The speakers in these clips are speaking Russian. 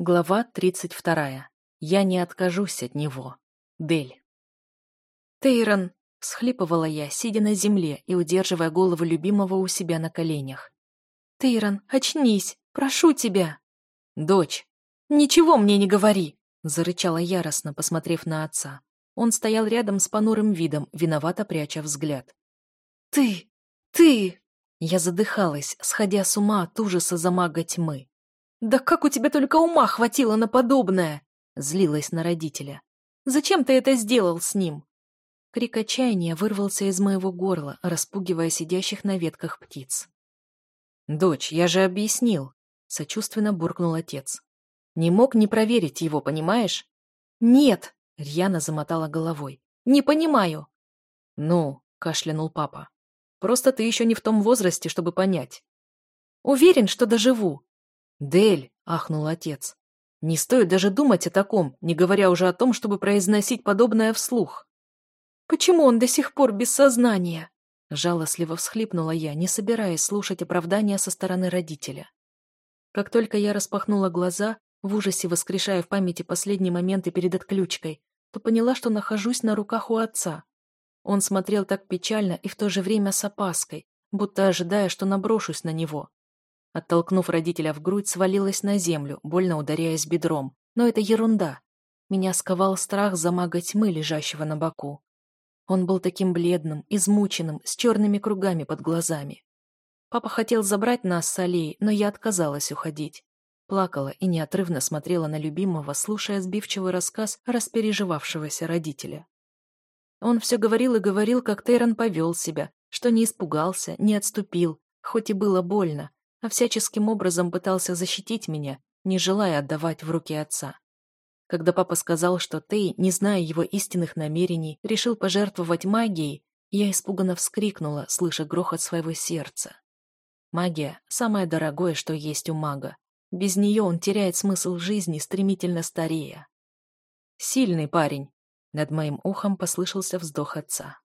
Глава 32. Я не откажусь от него. Дель. «Тейрон!» — всхлипывала я, сидя на земле и удерживая голову любимого у себя на коленях. «Тейрон, очнись! Прошу тебя!» «Дочь!» «Ничего мне не говори!» — зарычала яростно, посмотрев на отца. Он стоял рядом с понурым видом, виновато пряча взгляд. «Ты! Ты!» Я задыхалась, сходя с ума от ужаса за мага тьмы. «Да как у тебя только ума хватило на подобное?» Злилась на родителя. «Зачем ты это сделал с ним?» Крик отчаяния вырвался из моего горла, распугивая сидящих на ветках птиц. «Дочь, я же объяснил», — сочувственно буркнул отец. «Не мог не проверить его, понимаешь?» «Нет», — Рьяна замотала головой. «Не понимаю». «Ну», — кашлянул папа, — «просто ты еще не в том возрасте, чтобы понять». «Уверен, что доживу», «Дель!» — ахнул отец. «Не стоит даже думать о таком, не говоря уже о том, чтобы произносить подобное вслух». «Почему он до сих пор без сознания?» Жалостливо всхлипнула я, не собираясь слушать оправдания со стороны родителя. Как только я распахнула глаза, в ужасе воскрешая в памяти последние моменты перед отключкой, то поняла, что нахожусь на руках у отца. Он смотрел так печально и в то же время с опаской, будто ожидая, что наброшусь на него. Оттолкнув родителя в грудь, свалилась на землю, больно ударяясь бедром. Но это ерунда. Меня сковал страх за мага тьмы, лежащего на боку. Он был таким бледным, измученным, с черными кругами под глазами. Папа хотел забрать нас с Алией, но я отказалась уходить. Плакала и неотрывно смотрела на любимого, слушая сбивчивый рассказ распереживавшегося родителя. Он все говорил и говорил, как Тейрон повел себя, что не испугался, не отступил, хоть и было больно, а всяческим образом пытался защитить меня, не желая отдавать в руки отца. Когда папа сказал, что Тей, не зная его истинных намерений, решил пожертвовать магией, я испуганно вскрикнула, слыша грохот своего сердца. Магия – самое дорогое, что есть у мага. Без нее он теряет смысл жизни, стремительно старея. «Сильный парень», – над моим ухом послышался вздох отца.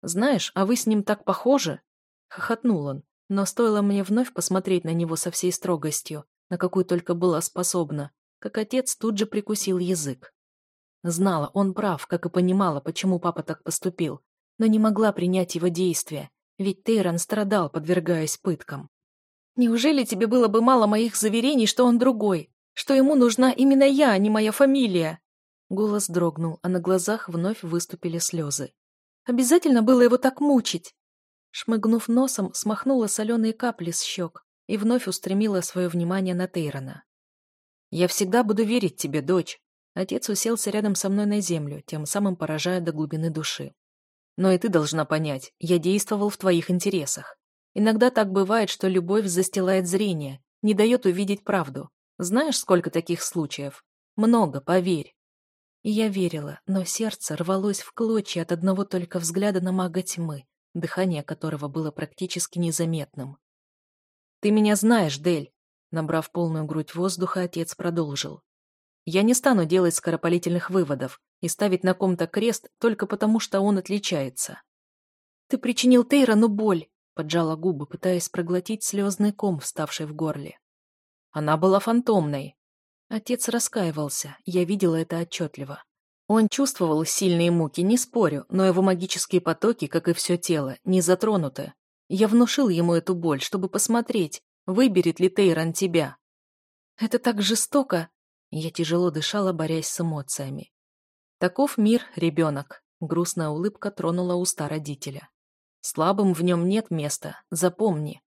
«Знаешь, а вы с ним так похожи?» – хохотнул он, но стоило мне вновь посмотреть на него со всей строгостью, на какую только была способна, как отец тут же прикусил язык. Знала, он прав, как и понимала, почему папа так поступил, но не могла принять его действия, ведь Тейрон страдал, подвергаясь пыткам. «Неужели тебе было бы мало моих заверений, что он другой, что ему нужна именно я, а не моя фамилия?» Голос дрогнул, а на глазах вновь выступили слезы. «Обязательно было его так мучить?» Шмыгнув носом, смахнула соленые капли с щек и вновь устремила свое внимание на Тейрона. «Я всегда буду верить тебе, дочь!» Отец уселся рядом со мной на землю, тем самым поражая до глубины души. «Но и ты должна понять, я действовал в твоих интересах. Иногда так бывает, что любовь застилает зрение, не дает увидеть правду. Знаешь, сколько таких случаев? Много, поверь». И я верила, но сердце рвалось в клочья от одного только взгляда на мага тьмы, дыхание которого было практически незаметным. «Ты меня знаешь, Дель!» Набрав полную грудь воздуха, отец продолжил. «Я не стану делать скоропалительных выводов и ставить на ком-то крест только потому, что он отличается». «Ты причинил Тейрону боль!» поджала губы, пытаясь проглотить слезный ком, вставший в горле. Она была фантомной. Отец раскаивался, я видела это отчетливо. Он чувствовал сильные муки, не спорю, но его магические потоки, как и все тело, не затронуты. Я внушил ему эту боль, чтобы посмотреть, выберет ли Тейрон тебя. Это так жестоко. Я тяжело дышала, борясь с эмоциями. Таков мир, ребенок. Грустная улыбка тронула уста родителя. Слабым в нем нет места, запомни.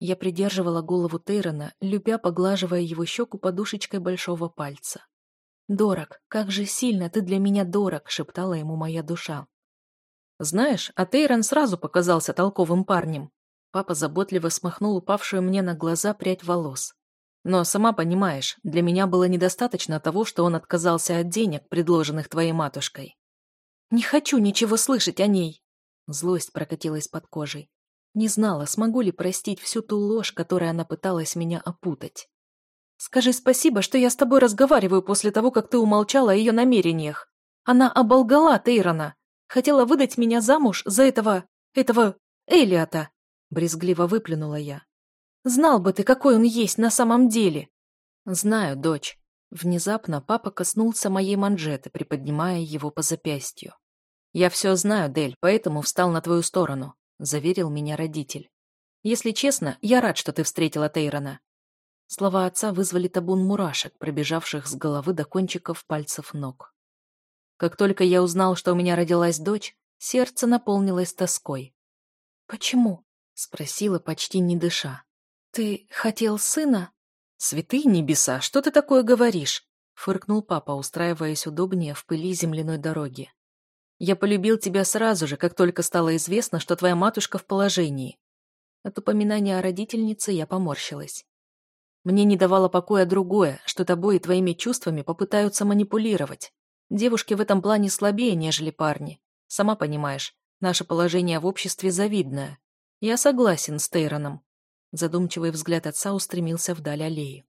Я придерживала голову Тейрона, любя, поглаживая его щеку подушечкой большого пальца. «Дорог, как же сильно ты для меня дорог!» — шептала ему моя душа. «Знаешь, а Тейрон сразу показался толковым парнем». Папа заботливо смахнул упавшую мне на глаза прядь волос. «Но, сама понимаешь, для меня было недостаточно того, что он отказался от денег, предложенных твоей матушкой». «Не хочу ничего слышать о ней!» Злость прокатилась под кожей. Не знала, смогу ли простить всю ту ложь, которой она пыталась меня опутать. Скажи спасибо, что я с тобой разговариваю после того, как ты умолчала о ее намерениях. Она оболгала Тейрона. Хотела выдать меня замуж за этого... этого... Элиота. Брезгливо выплюнула я. Знал бы ты, какой он есть на самом деле. Знаю, дочь. Внезапно папа коснулся моей манжеты, приподнимая его по запястью. «Я все знаю, Дель, поэтому встал на твою сторону», — заверил меня родитель. «Если честно, я рад, что ты встретила Тейрона». Слова отца вызвали табун мурашек, пробежавших с головы до кончиков пальцев ног. Как только я узнал, что у меня родилась дочь, сердце наполнилось тоской. «Почему?» — спросила, почти не дыша. «Ты хотел сына?» «Святые небеса, что ты такое говоришь?» — фыркнул папа, устраиваясь удобнее в пыли земляной дороги. Я полюбил тебя сразу же, как только стало известно, что твоя матушка в положении. От упоминания о родительнице я поморщилась. Мне не давало покоя другое, что тобой и твоими чувствами попытаются манипулировать. Девушки в этом плане слабее, нежели парни. Сама понимаешь, наше положение в обществе завидное. Я согласен с Тейроном. Задумчивый взгляд отца устремился вдаль аллеи.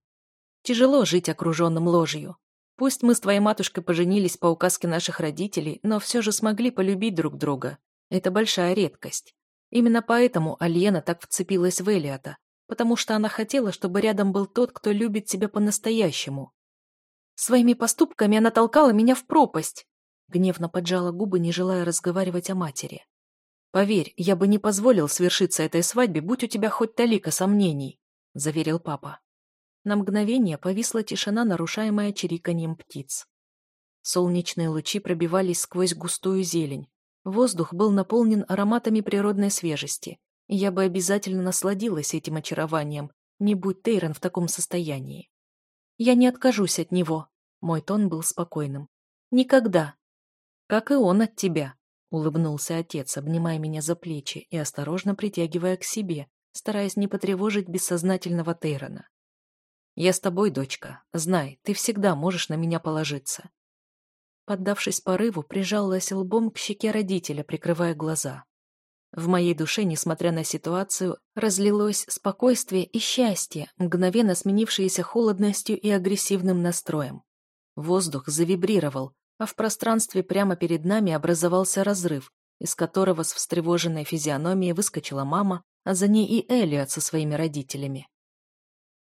Тяжело жить окруженным ложью. Пусть мы с твоей матушкой поженились по указке наших родителей, но все же смогли полюбить друг друга. Это большая редкость. Именно поэтому Альена так вцепилась в Элиота, потому что она хотела, чтобы рядом был тот, кто любит тебя по-настоящему. Своими поступками она толкала меня в пропасть. Гневно поджала губы, не желая разговаривать о матери. «Поверь, я бы не позволил свершиться этой свадьбе, будь у тебя хоть талика сомнений», — заверил папа. На мгновение повисла тишина, нарушаемая чириканьем птиц. Солнечные лучи пробивались сквозь густую зелень. Воздух был наполнен ароматами природной свежести, я бы обязательно насладилась этим очарованием, не будь Тейрон в таком состоянии. Я не откажусь от него. Мой тон был спокойным. Никогда. Как и он от тебя, улыбнулся отец, обнимая меня за плечи и осторожно притягивая к себе, стараясь не потревожить бессознательного Тейрона. Я с тобой, дочка. Знай, ты всегда можешь на меня положиться. Поддавшись порыву, прижалась лбом к щеке родителя, прикрывая глаза. В моей душе, несмотря на ситуацию, разлилось спокойствие и счастье, мгновенно сменившееся холодностью и агрессивным настроем. Воздух завибрировал, а в пространстве прямо перед нами образовался разрыв, из которого с встревоженной физиономией выскочила мама, а за ней и Элиот со своими родителями.